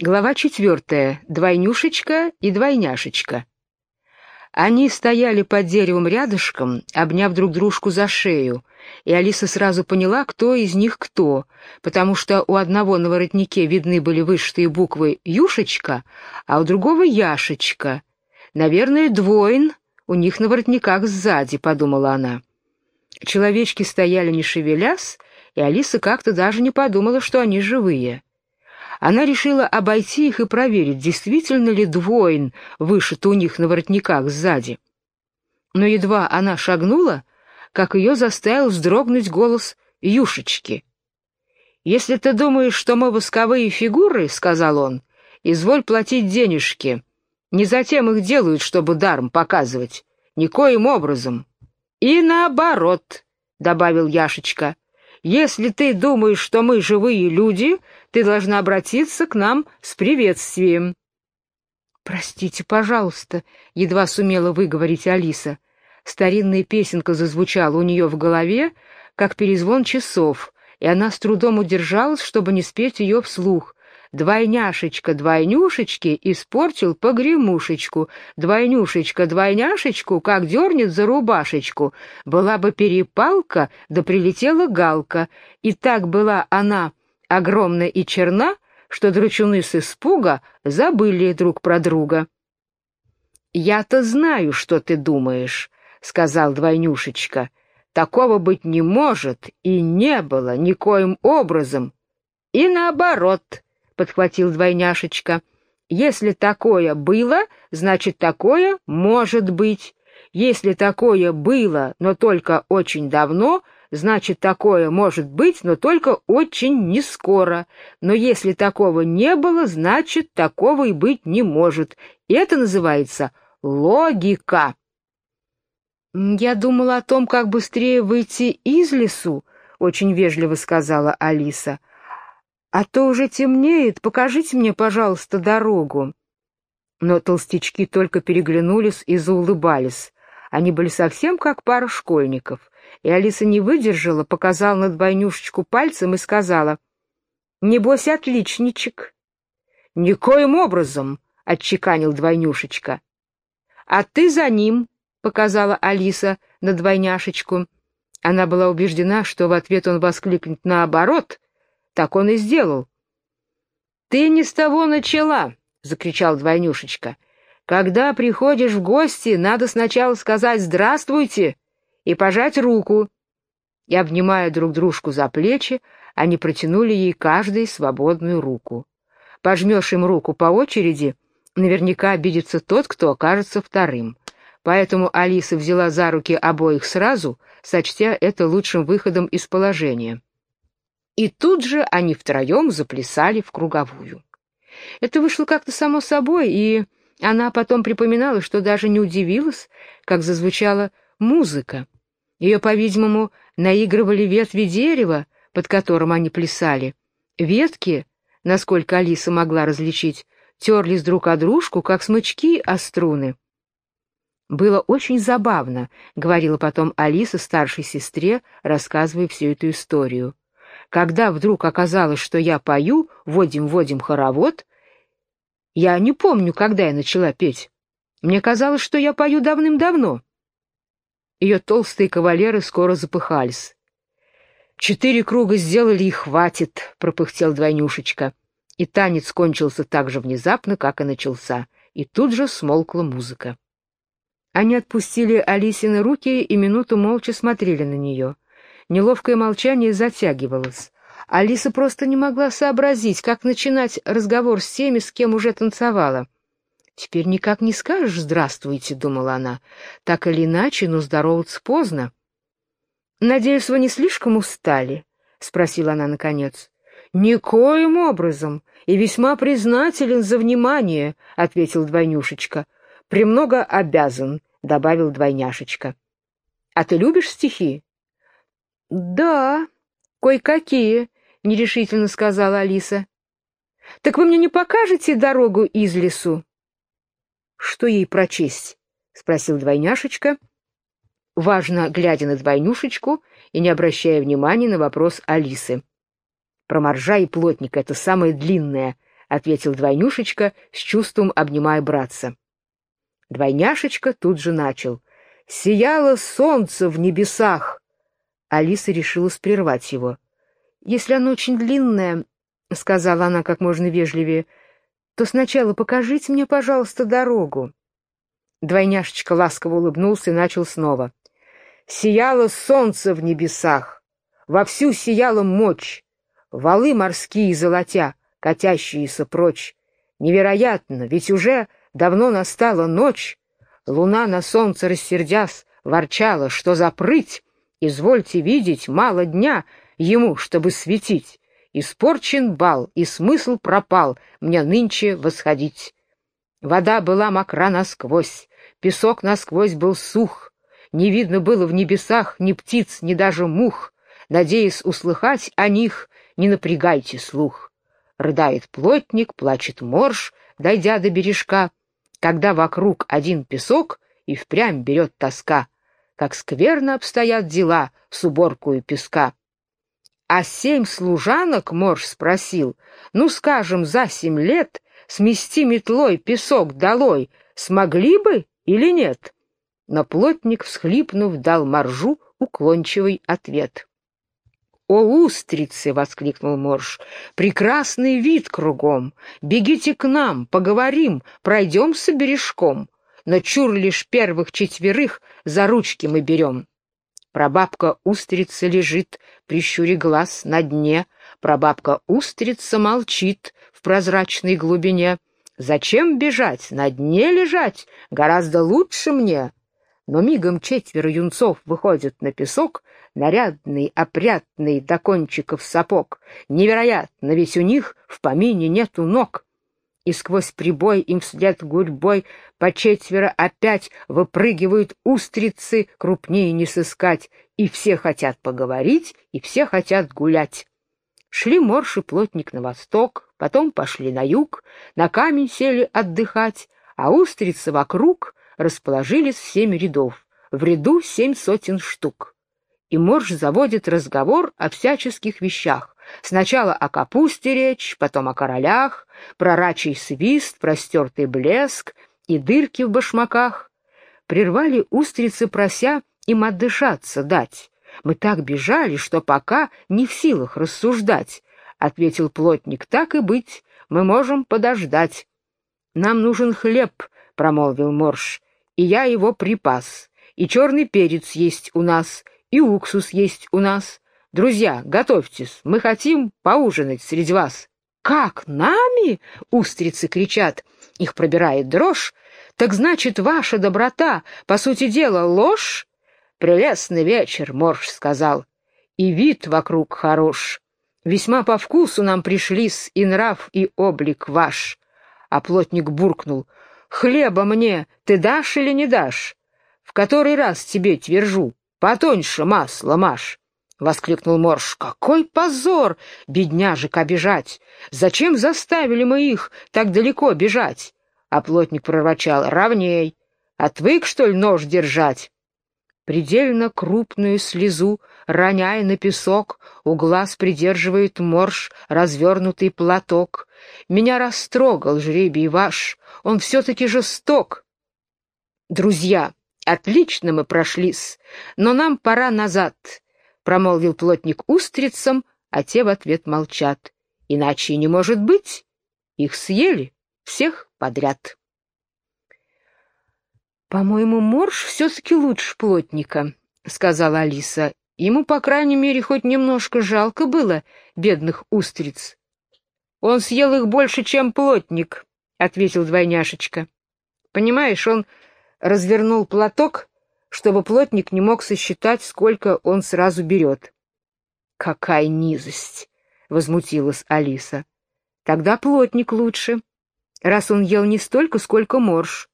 Глава четвертая. Двойнюшечка и двойняшечка. Они стояли под деревом рядышком, обняв друг дружку за шею, и Алиса сразу поняла, кто из них кто, потому что у одного на воротнике видны были вышитые буквы «Юшечка», а у другого «Яшечка». «Наверное, двоин у них на воротниках сзади», — подумала она. Человечки стояли не шевелясь, и Алиса как-то даже не подумала, что они живые. Она решила обойти их и проверить, действительно ли двоин вышито у них на воротниках сзади. Но едва она шагнула, как ее заставил вздрогнуть голос Юшечки. «Если ты думаешь, что мы восковые фигуры, — сказал он, — изволь платить денежки. Не затем их делают, чтобы даром показывать. Никоим образом. И наоборот, — добавил Яшечка, — если ты думаешь, что мы живые люди, ты должна обратиться к нам с приветствием». «Простите, пожалуйста», — едва сумела выговорить Алиса. Старинная песенка зазвучала у нее в голове, как перезвон часов, и она с трудом удержалась, чтобы не спеть ее вслух. Двойняшечка двойнюшечки испортил погремушечку, двойнюшечка двойняшечку, как дернет за рубашечку. Была бы перепалка, да прилетела галка, и так была она огромна и черна, что дручуны с испуга забыли друг про друга. «Я-то знаю, что ты думаешь», — сказал двойнюшечка. «Такого быть не может и не было никоим образом. И наоборот» подхватил двойняшечка. Если такое было, значит, такое может быть. Если такое было, но только очень давно, значит, такое может быть, но только очень нескоро. Но если такого не было, значит, такого и быть не может. Это называется логика. «Я думала о том, как быстрее выйти из лесу», — очень вежливо сказала Алиса. «А то уже темнеет, покажите мне, пожалуйста, дорогу». Но толстячки только переглянулись и заулыбались. Они были совсем как пара школьников. И Алиса не выдержала, показала на двойнюшечку пальцем и сказала, «Небось, отличничек». «Никоим образом», — отчеканил двойнюшечка. «А ты за ним», — показала Алиса на двойняшечку. Она была убеждена, что в ответ он воскликнет наоборот — так он и сделал. «Ты не с того начала!» — закричал двойнюшечка. «Когда приходишь в гости, надо сначала сказать «здравствуйте» и пожать руку». И, обнимая друг дружку за плечи, они протянули ей каждой свободную руку. Пожмешь им руку по очереди, наверняка обидится тот, кто окажется вторым. Поэтому Алиса взяла за руки обоих сразу, сочтя это лучшим выходом из положения и тут же они втроем заплясали в круговую. Это вышло как-то само собой, и она потом припоминала, что даже не удивилась, как зазвучала музыка. Ее, по-видимому, наигрывали ветви дерева, под которым они плясали. Ветки, насколько Алиса могла различить, терлись друг о дружку, как смычки о струны. «Было очень забавно», — говорила потом Алиса старшей сестре, рассказывая всю эту историю. Когда вдруг оказалось, что я пою «Водим-водим хоровод», я не помню, когда я начала петь. Мне казалось, что я пою давным-давно. Ее толстые кавалеры скоро запыхались. «Четыре круга сделали и хватит», — пропыхтел двойнюшечка. И танец кончился так же внезапно, как и начался, и тут же смолкла музыка. Они отпустили Алисины руки и минуту молча смотрели на нее — Неловкое молчание затягивалось. Алиса просто не могла сообразить, как начинать разговор с теми, с кем уже танцевала. «Теперь никак не скажешь «здравствуйте», — думала она. «Так или иначе, но здороваться поздно». «Надеюсь, вы не слишком устали?» — спросила она наконец. «Никоим образом, и весьма признателен за внимание», — ответил двойнюшечка. «Премного обязан», — добавил двойняшечка. «А ты любишь стихи?» «Да, кое-какие», — нерешительно сказала Алиса. «Так вы мне не покажете дорогу из лесу?» «Что ей прочесть?» — спросил двойняшечка, важно глядя на двойнюшечку и не обращая внимания на вопрос Алисы. «Про моржа и плотника — это самое длинное», —— ответил двойнюшечка с чувством обнимая братца. Двойняшечка тут же начал. «Сияло солнце в небесах!» Алиса решила прервать его. «Если оно очень длинное, — сказала она как можно вежливее, — то сначала покажите мне, пожалуйста, дорогу». Двойняшечка ласково улыбнулся и начал снова. «Сияло солнце в небесах, вовсю сияла мочь, валы морские золотя, катящиеся прочь. Невероятно, ведь уже давно настала ночь. Луна на солнце рассердясь, ворчала, что за прыть, извольте видеть, мало дня ему, чтобы светить. Испорчен бал, и смысл пропал мне нынче восходить. Вода была мокра насквозь, песок насквозь был сух, не видно было в небесах ни птиц, ни даже мух. Надеясь услыхать о них, не напрягайте слух. Рыдает плотник, плачет морж, дойдя до бережка, когда вокруг один песок и впрямь берет тоска, как скверно обстоят дела с уборкою песка. А семь служанок морж спросил, ну, скажем, за семь лет смести метлой песок долой смогли бы или нет? Но плотник, всхлипнув, дал моржу уклончивый ответ. «О, устрицы!» — воскликнул Морж. «Прекрасный вид кругом! Бегите к нам, поговорим, пройдемся бережком, но чур лишь первых четверых за ручки мы берем». Прабабка устрица лежит, прищуре глаз на дне, прабабка устрица молчит в прозрачной глубине. «Зачем бежать? На дне лежать гораздо лучше мне!» Но мигом четверо юнцов выходят на песок, нарядный, опрятный, до кончиков сапог. Невероятно, ведь у них в помине нету ног. И сквозь прибой им вслед гурьбой по четверо опять выпрыгивают устрицы, крупнее не сыскать, и все хотят поговорить, и все хотят гулять. Шли морж и плотник на восток, потом пошли на юг, на камень сели отдыхать, а устрицы вокруг расположились в семь рядов, в ряду семь сотен штук и Морж заводит разговор о всяческих вещах. Сначала о капусте речь, потом о королях, про рачий свист, простертый блеск и дырки в башмаках. Прервали устрицы, прося им отдышаться дать. Мы так бежали, что пока не в силах рассуждать, — ответил плотник. — Так и быть, мы можем подождать. — Нам нужен хлеб, — промолвил Морж, — и я его припас. И черный перец есть у нас, и уксус есть у нас. Друзья, готовьтесь, мы хотим поужинать среди вас. Как, нами? Устрицы кричат. Их пробирает дрожь. Так значит, ваша доброта, по сути дела, ложь? Прелестный вечер, Морж сказал. И вид вокруг хорош. Весьма по вкусу нам пришлись и нрав, и облик ваш. А плотник буркнул. Хлеба мне ты дашь или не дашь? В который раз тебе твержу, Потоньше масло, Маш! — воскликнул Морж. — Какой позор, бедняжек, обижать! Зачем заставили мы их так далеко бежать? А плотник прорвачал. — Равней! Отвык, что ли, нож держать? Предельно крупную слезу, роняя на песок, у глаз придерживает морж развернутый платок. Меня растрогал жребий ваш, он все-таки жесток. Друзья, Отлично мы прошлись, но нам пора назад, промолвил плотник устрицам, а те в ответ молчат. Иначе не может быть. Их съели всех подряд. По-моему, морж все-таки лучше плотника, сказала Алиса. Ему, по крайней мере, хоть немножко жалко было бедных устриц. Он съел их больше, чем плотник, ответил двойняшечка. Понимаешь, он развернул платок, чтобы плотник не мог сосчитать, сколько он сразу берет. «Какая низость!» — возмутилась Алиса. «Тогда плотник лучше, раз он ел не столько, сколько морж».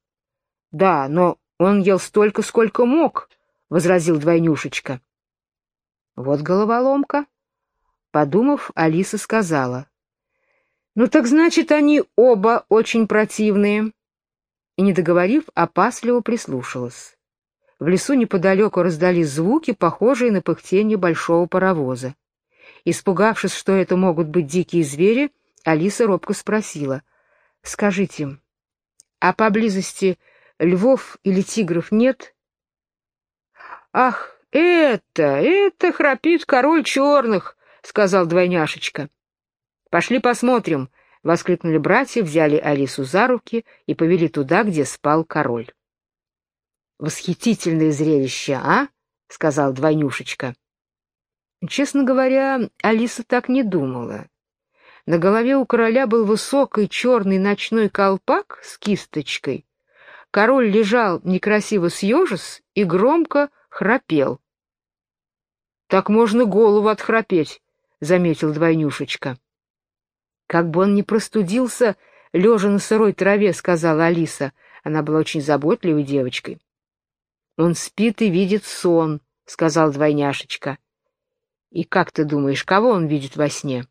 «Да, но он ел столько, сколько мог», — возразил двойнюшечка. «Вот головоломка». Подумав, Алиса сказала. «Ну так значит, они оба очень противные» и, не договорив, опасливо прислушалась. В лесу неподалеку раздались звуки, похожие на пыхтение большого паровоза. Испугавшись, что это могут быть дикие звери, Алиса робко спросила. «Скажите, а поблизости львов или тигров нет?» «Ах, это, это храпит король черных!» — сказал двойняшечка. «Пошли посмотрим!» — воскликнули братья, взяли Алису за руки и повели туда, где спал король. «Восхитительное зрелище, а?» — сказал двойнюшечка. Честно говоря, Алиса так не думала. На голове у короля был высокий черный ночной колпак с кисточкой. Король лежал некрасиво съежис и громко храпел. «Так можно голову отхрапеть», — заметил двойнюшечка. «Как бы он не простудился, лежа на сырой траве», — сказала Алиса. Она была очень заботливой девочкой. «Он спит и видит сон», — сказал двойняшечка. «И как ты думаешь, кого он видит во сне?»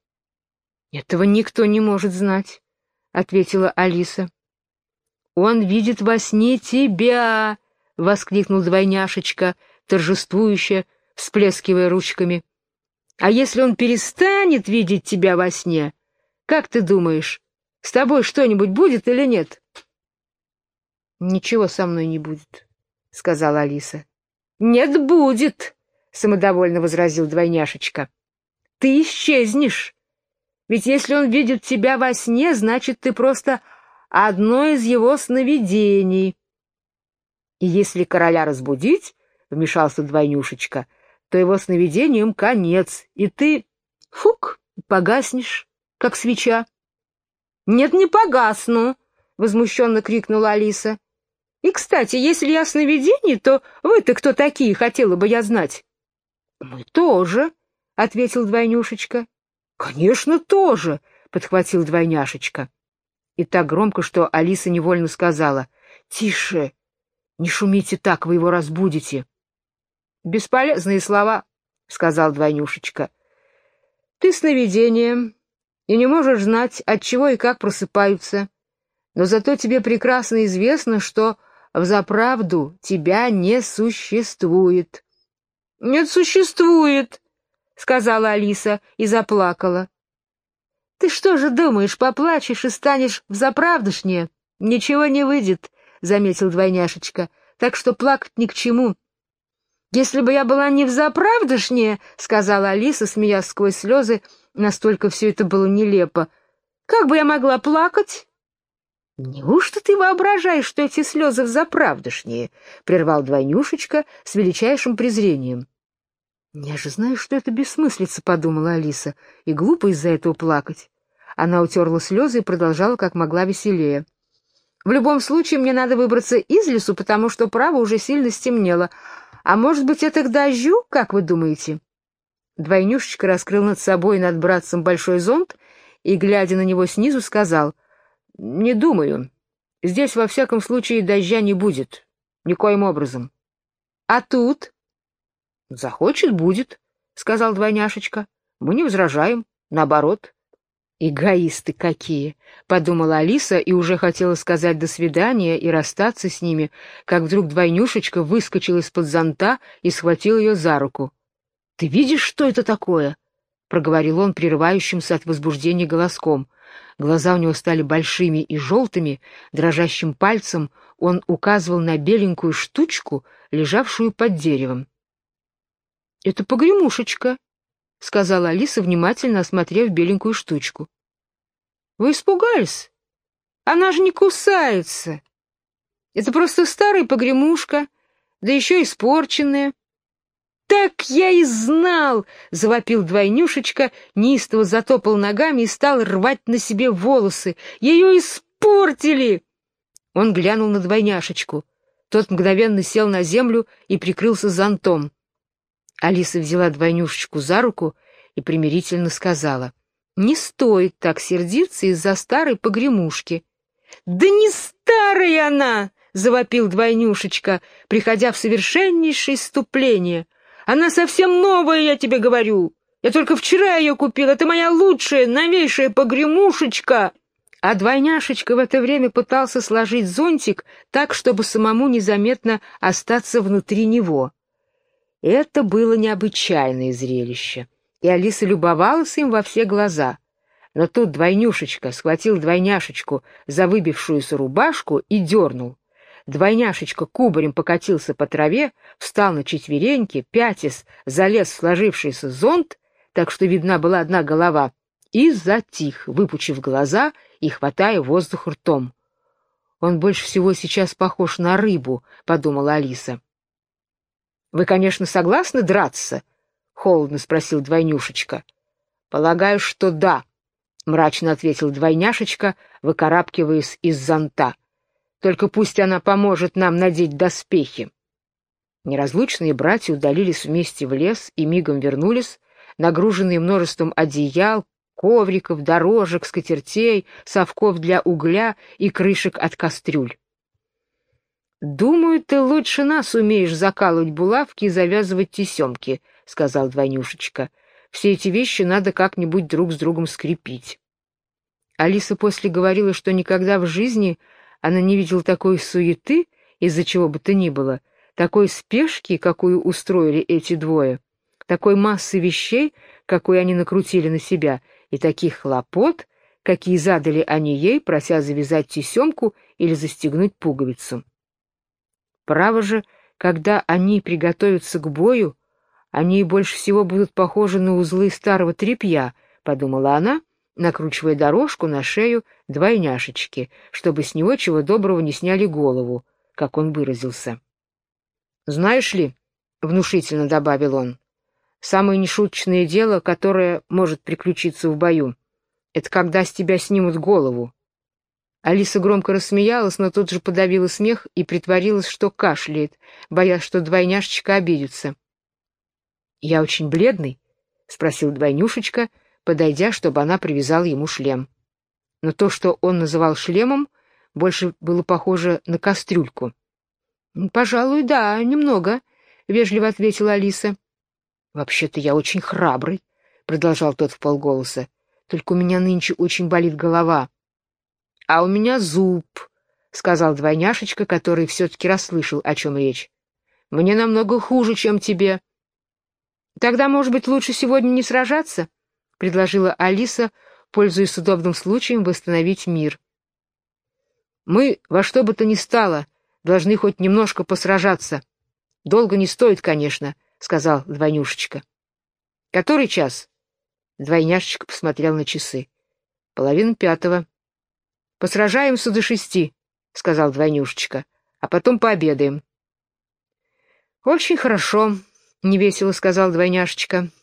«Этого никто не может знать», — ответила Алиса. «Он видит во сне тебя!» — воскликнул двойняшечка, торжествующе, всплескивая ручками. «А если он перестанет видеть тебя во сне, как ты думаешь, с тобой что-нибудь будет или нет?» «Ничего со мной не будет», — сказала Алиса. «Нет, будет», — самодовольно возразил двойняшечка. «Ты исчезнешь. Ведь если он видит тебя во сне, значит, ты просто одно из его сновидений. И если короля разбудить, — вмешался двойнюшечка, — то его сновидением конец, и ты, фук, погаснешь, как свеча. — Нет, не погасну, — возмущенно крикнула Алиса. — И, кстати, если я сновидение, то вы-то кто такие, хотела бы я знать? — Мы тоже, — ответил двойнюшечка. «Конечно, тоже!» — подхватил двойняшечка. И так громко, что Алиса невольно сказала. «Тише! Не шумите так, вы его разбудите!» «Бесполезные слова», — сказал двойнюшечка. «Ты сновидение, и не можешь знать, от чего и как просыпаются. Но зато тебе прекрасно известно, что взаправду тебя не существует». «Нет, существует», — сказала Алиса и заплакала. «Ты что же думаешь, поплачешь и станешь взаправдышнее? Ничего не выйдет», — заметил двойняшечка, — «так что плакать ни к чему». «Если бы я была не взаправдышнее», — сказала Алиса, смеясь сквозь слезы, настолько все это было нелепо, — «как бы я могла плакать?» «Неужто ты воображаешь, что эти слезы взаправдышнее?» — прервал двойнюшечка с величайшим презрением. «Я же знаю, что это бессмыслица», — подумала Алиса, — «и глупо из-за этого плакать». Она утерла слезы и продолжала как могла веселее. «В любом случае мне надо выбраться из лесу, потому что право уже сильно стемнело. А может быть, это к дождю, как вы думаете?» Двойнюшечка раскрыл над собой и над братцем большой зонт и, глядя на него снизу, сказал, «Не думаю. Здесь, во всяком случае, дождя не будет. Никоим образом». «А тут?» Захочет — будет, — сказал двойняшечка. Мы не возражаем, наоборот. «Эгоисты какие!» — подумала Алиса и уже хотела сказать «до свидания» и расстаться с ними, как вдруг двойнюшечка выскочил из-под зонта и схватил ее за руку. «Ты видишь, что это такое?» — проговорил он прерывающимся от возбуждения голоском. Глаза у него стали большими и желтыми, дрожащим пальцем он указывал на беленькую штучку, лежавшую под деревом. — Это погремушечка, — сказала Алиса, внимательно осмотрев беленькую штучку. — Вы испугались? Она же не кусается. Это просто старая погремушка, да еще испорченная. — Так я и знал! — завопил двойнюшечка, неистово затопал ногами и стал рвать на себе волосы. — Ее испортили! Он глянул на двойняшечку. Тот мгновенно сел на землю и прикрылся зонтом. Алиса взяла двойнюшечку за руку и примирительно сказала, «Не стоит так сердиться из-за старой погремушки». «Да не старая она!» — завопил двойнюшечка, приходя в совершеннейшее иступление. «Она совсем новая, я тебе говорю. Я только вчера ее купил. Это моя лучшая, новейшая погремушечка!» А двойняшечка в это время пытался сложить зонтик так, чтобы самому незаметно остаться внутри него. Это было необычайное зрелище, и Алиса любовалась им во все глаза. Но тут двойнюшечка схватил двойняшечку за выбившуюся рубашку и дернул. Двойняшечка кубарем покатился по траве, встал на четвереньки, пятис, залез в сложившийся зонт, так что видна была одна голова, и затих, выпучив глаза и хватая воздух ртом. «Он больше всего сейчас похож на рыбу», — подумала Алиса. «Вы, конечно, согласны драться?» — холодно спросил двойнюшечка. «Полагаю, что да», — мрачно ответил двойняшечка, выкарабкиваясь из зонта. «Только пусть она поможет нам надеть доспехи». Неразлучные братья удалились вместе в лес и мигом вернулись, нагруженные множеством одеял, ковриков, дорожек, скатертей, совков для угля и крышек от кастрюль. «Думаю, ты лучше нас умеешь закалывать булавки и завязывать тесемки», — сказал Двойнюшечка. «Все эти вещи надо как-нибудь друг с другом скрепить». Алиса после говорила, что никогда в жизни она не видела такой суеты, из-за чего бы то ни было, такой спешки, какую устроили эти двое, такой массы вещей, какую они накрутили на себя, и таких хлопот, какие задали они ей, прося завязать тесемку или застегнуть пуговицу. Право же, когда они приготовятся к бою, они больше всего будут похожи на узлы старого тряпья, — подумала она, накручивая дорожку на шею двойняшечки, чтобы с него чего доброго не сняли голову, как он выразился. — Знаешь ли, — внушительно добавил он, — самое нешуточное дело, которое может приключиться в бою, — это когда с тебя снимут голову. Алиса громко рассмеялась, но тут же подавила смех и притворилась, что кашляет, боясь, что двойняшечка обидится. «Я очень бледный?» — спросил двойнюшечка, подойдя, чтобы она привязала ему шлем. Но то, что он называл шлемом, больше было похоже на кастрюльку. «Пожалуй, да, немного», — вежливо ответила Алиса. «Вообще-то я очень храбрый», — продолжал тот вполголоса. «Только у меня нынче очень болит голова». — А у меня зуб, — сказал двойняшечка, который все-таки расслышал, о чем речь. — Мне намного хуже, чем тебе. — Тогда, может быть, лучше сегодня не сражаться? — предложила Алиса, пользуясь удобным случаем восстановить мир. — Мы во что бы то ни стало должны хоть немножко посражаться. Долго не стоит, конечно, — сказал двойнюшечка. — Который час? Двойняшечка посмотрел на часы. — Половина пятого. Посражаемся до шести, — сказал Двойнюшечка, — а потом пообедаем. — Очень хорошо, — невесело сказал Двойняшечка. —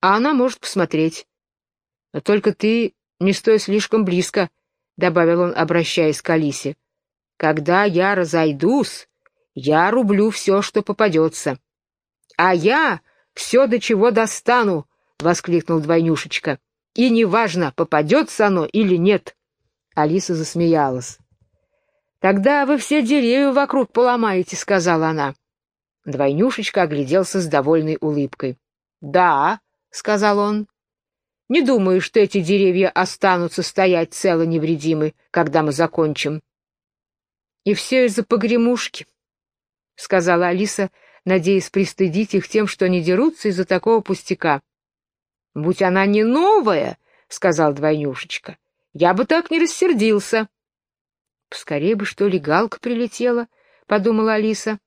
А она может посмотреть. — Но только ты не стой слишком близко, — добавил он, обращаясь к Алисе. — Когда я разойдусь, я рублю все, что попадется. — А я все, до чего достану, — воскликнул Двойнюшечка. — И неважно, попадется оно или нет. — Алиса засмеялась. «Тогда вы все деревья вокруг поломаете», — сказала она. Двойнюшечка огляделся с довольной улыбкой. «Да», — сказал он. «Не думаю, что эти деревья останутся стоять цело невредимы, когда мы закончим». «И все из-за погремушки», — сказала Алиса, надеясь пристыдить их тем, что они дерутся из-за такого пустяка. «Будь она не новая», — сказал Двойнюшечка, я бы так не рассердился. — Поскорее бы, что ли, галка прилетела, — подумала Алиса.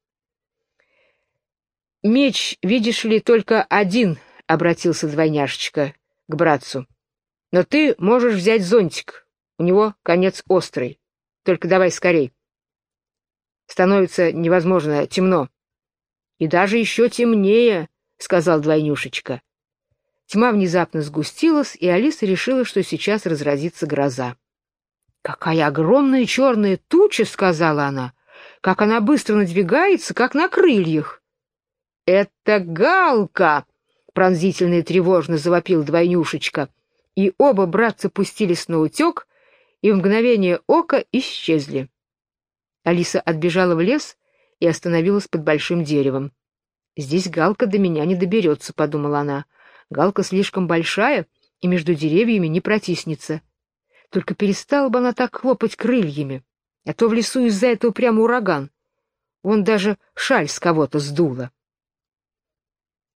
— Меч, видишь ли, только один, — обратился двойняшечка к братцу. — Но ты можешь взять зонтик, у него конец острый. Только давай скорей. Становится невозможно темно. — И даже еще темнее, — сказал двойнюшечка. Тьма внезапно сгустилась, и Алиса решила, что сейчас разразится гроза. «Какая огромная черная туча!» — сказала она. «Как она быстро надвигается, как на крыльях!» «Это галка!» — пронзительно и тревожно завопил двойнюшечка. И оба братца пустились на утек, и в мгновение ока исчезли. Алиса отбежала в лес и остановилась под большим деревом. «Здесь галка до меня не доберется», — подумала она. Галка слишком большая и между деревьями не протиснется. Только перестала бы она так хлопать крыльями, а то в лесу из-за этого прямо ураган. Он даже шаль с кого-то сдуло.